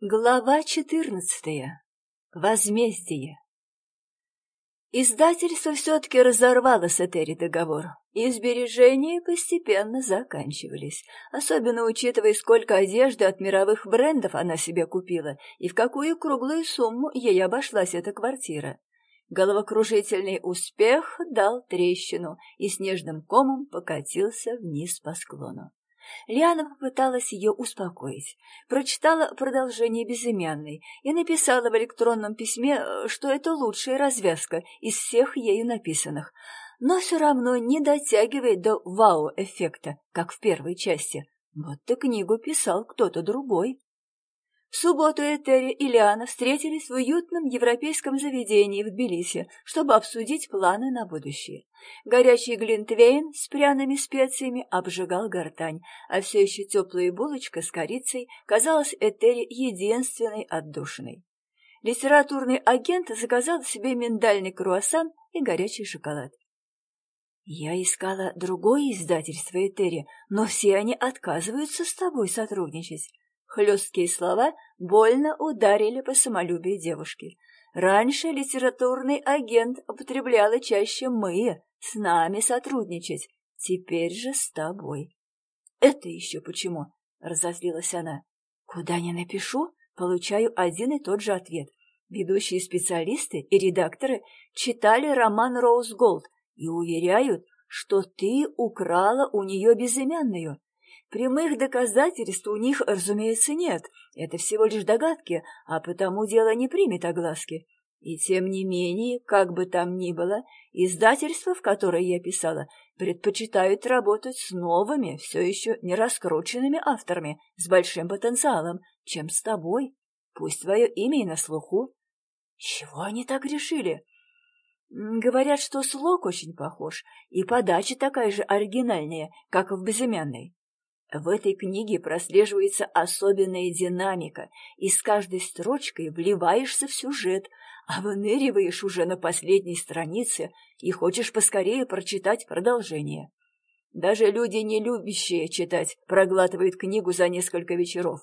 Глава четырнадцатая. Возмездие. Издательство все-таки разорвало с Этери договор, и сбережения постепенно заканчивались, особенно учитывая, сколько одежды от мировых брендов она себе купила и в какую круглую сумму ей обошлась эта квартира. Головокружительный успех дал трещину и снежным комом покатился вниз по склону. Лиана попыталась ее успокоить, прочитала продолжение безымянной и написала в электронном письме, э, что это лучшая развязка из всех ею написанных, но все равно не дотягивает до вау-эффекта, как в первой части. Вот ты книгу писал кто-то другой. В субботу Этери и Лиана встретились в уютном европейском заведении в Тбилиси, чтобы обсудить планы на будущее. Горячий глинтвейн с пряными специями обжигал гортань, а все еще теплая булочка с корицей казалась Этери единственной отдушиной. Литературный агент заказал себе миндальный круассан и горячий шоколад. «Я искала другое издательство Этери, но все они отказываются с тобой сотрудничать. Хлесткие слова больно ударили по самолюбию девушки. Раньше литературный агент употребляла чаще «мы», с нами сотрудничать, теперь же с тобой. «Это еще почему?» — разозлилась она. «Куда ни напишу, получаю один и тот же ответ. Ведущие специалисты и редакторы читали роман «Роуз Голд» и уверяют, что ты украла у нее безымянную. Прямых доказательств у них, разумеется, нет. Это всего лишь догадки, а потому дело не примет огласки. И тем не менее, как бы там ни было, издательства, в которое я писала, предпочитают работать с новыми, все еще не раскрученными авторами, с большим потенциалом, чем с тобой. Пусть твое имя и на слуху. Чего они так решили? Говорят, что слог очень похож, и подача такая же оригинальная, как в безымянной. В этой книге прослеживается особенная динамика, и с каждой строчкой вливаешься в сюжет, а выныриваешь уже на последней странице и хочешь поскорее прочитать продолжение. Даже люди, не любящие читать, проглатывают книгу за несколько вечеров.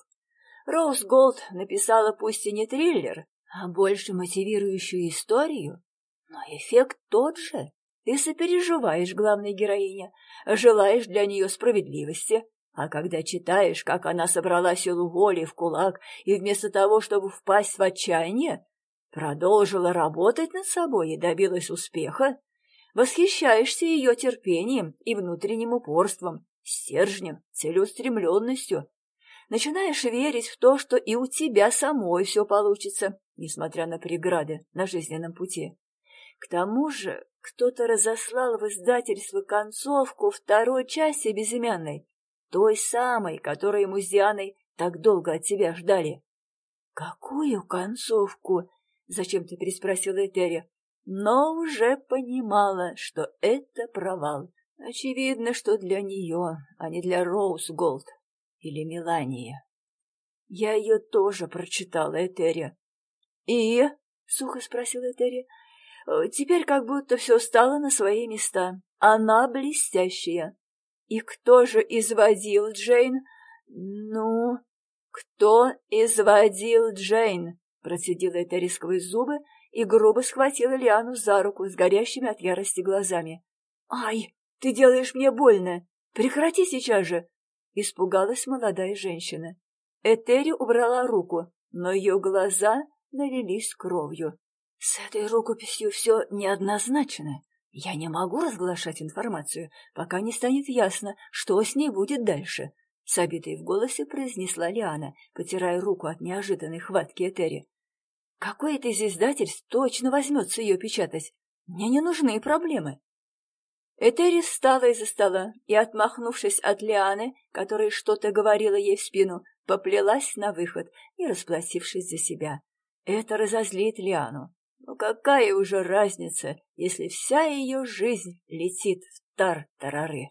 Роуз Голд написала пусть и не триллер, а больше мотивирующую историю, но эффект тот же. Ты сопереживаешь главной героине, желаешь для нее справедливости, а когда читаешь, как она собрала силу воли в кулак и вместо того, чтобы впасть в отчаяние, продолжила работать над собой и добилась успеха, восхищаешься ее терпением и внутренним упорством, стержнем, целеустремленностью. Начинаешь верить в то, что и у тебя самой все получится, несмотря на преграды на жизненном пути. К тому же кто-то разослал в издательство концовку второй части безымянной, той самой, которую мы с Дианой так долго от тебя ждали. — Какую концовку? — зачем-то переспросила Этери. Но уже понимала, что это провал. Очевидно, что для нее, а не для Роуз Голд или Мелании. Я ее тоже прочитала, Этери. — И? — сухо спросила Этери. — Теперь как будто все стало на свои места. Она блестящая. И кто же изводил Джейн? Ну, кто изводил Джейн? Процедила Этери сквозь зубы и грубо схватила Лиану за руку с горящими от ярости глазами. «Ай, ты делаешь мне больно! Прекрати сейчас же!» Испугалась молодая женщина. Этери убрала руку, но ее глаза налились кровью. «С этой рукописью все неоднозначно. Я не могу разглашать информацию, пока не станет ясно, что с ней будет дальше. С обитой в голосе произнесла Лиана, потирая руку от неожиданной хватки Этери. Какое-то из издательств точно возьмется ее печатать. Мне не нужны проблемы. Этери встала из-за стола и, отмахнувшись от Лианы, которая что-то говорила ей в спину, поплелась на выход и расплатившись за себя. Это разозлит Лиану. Но какая уже разница, если вся ее жизнь летит в тар-тарары?